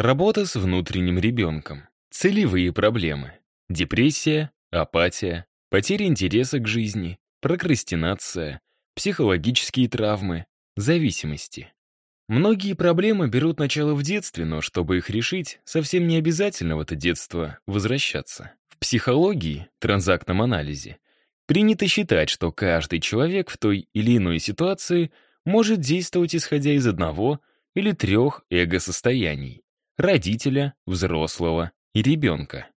Работа с внутренним ребенком. Целевые проблемы. Депрессия, апатия, потеря интереса к жизни, прокрастинация, психологические травмы, зависимости. Многие проблемы берут начало в детстве, но чтобы их решить, совсем не обязательно в это детство возвращаться. В психологии, транзактном анализе, принято считать, что каждый человек в той или иной ситуации может действовать исходя из одного или трех эго-состояний — родителя, взрослого и ребенка.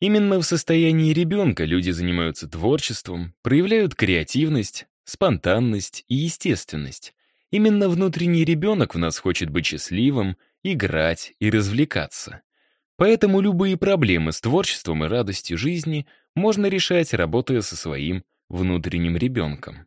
Именно в состоянии ребенка люди занимаются творчеством, проявляют креативность, спонтанность и естественность. Именно внутренний ребенок в нас хочет быть счастливым, играть и развлекаться. Поэтому любые проблемы с творчеством и радостью жизни можно решать, работая со своим внутренним ребенком.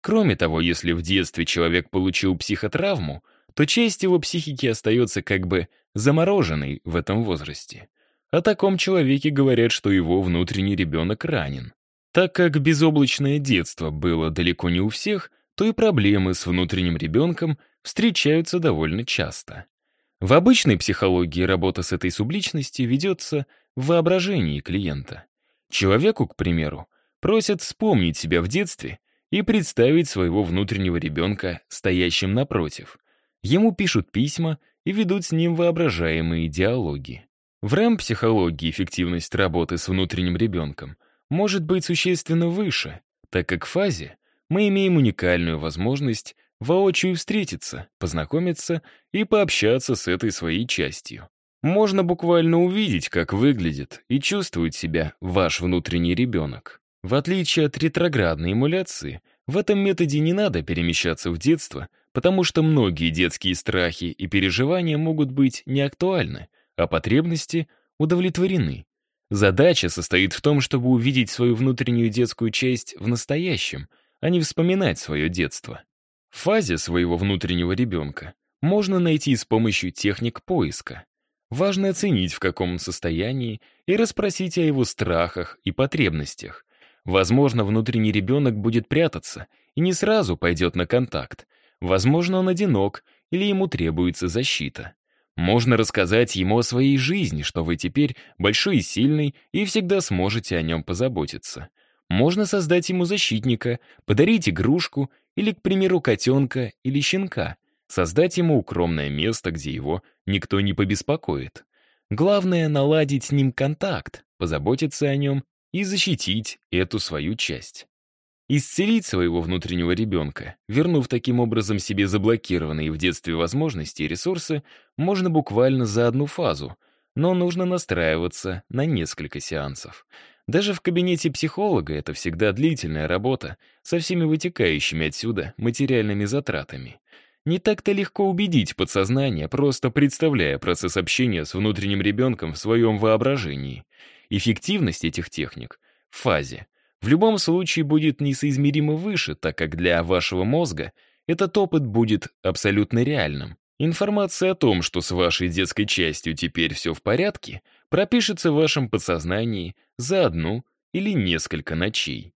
Кроме того, если в детстве человек получил психотравму, то часть его психики остается как бы замороженной в этом возрасте. О таком человеке говорят, что его внутренний ребенок ранен. Так как безоблачное детство было далеко не у всех, то и проблемы с внутренним ребенком встречаются довольно часто. В обычной психологии работа с этой субличностью ведется в воображении клиента. Человеку, к примеру, просят вспомнить себя в детстве и представить своего внутреннего ребенка стоящим напротив. Ему пишут письма и ведут с ним воображаемые диалоги. В РЭМ-психологии эффективность работы с внутренним ребенком может быть существенно выше, так как в фазе мы имеем уникальную возможность воочию встретиться, познакомиться и пообщаться с этой своей частью. Можно буквально увидеть, как выглядит и чувствует себя ваш внутренний ребенок. В отличие от ретроградной эмуляции, в этом методе не надо перемещаться в детство, потому что многие детские страхи и переживания могут быть неактуальны, а потребности удовлетворены. Задача состоит в том, чтобы увидеть свою внутреннюю детскую часть в настоящем, а не вспоминать свое детство. В фазе своего внутреннего ребенка можно найти с помощью техник поиска. Важно оценить, в каком состоянии, и расспросить о его страхах и потребностях. Возможно, внутренний ребенок будет прятаться и не сразу пойдет на контакт. Возможно, он одинок или ему требуется защита. Можно рассказать ему о своей жизни, что вы теперь большой и сильный и всегда сможете о нем позаботиться. Можно создать ему защитника, подарить игрушку или, к примеру, котенка или щенка, создать ему укромное место, где его никто не побеспокоит. Главное — наладить с ним контакт, позаботиться о нем и защитить эту свою часть. Исцелить своего внутреннего ребенка, вернув таким образом себе заблокированные в детстве возможности и ресурсы, можно буквально за одну фазу, но нужно настраиваться на несколько сеансов. Даже в кабинете психолога это всегда длительная работа со всеми вытекающими отсюда материальными затратами. Не так-то легко убедить подсознание, просто представляя процесс общения с внутренним ребенком в своем воображении. Эффективность этих техник в фазе в любом случае будет несоизмеримо выше, так как для вашего мозга этот опыт будет абсолютно реальным. Информация о том, что с вашей детской частью теперь все в порядке, пропишется в вашем подсознании за одну или несколько ночей.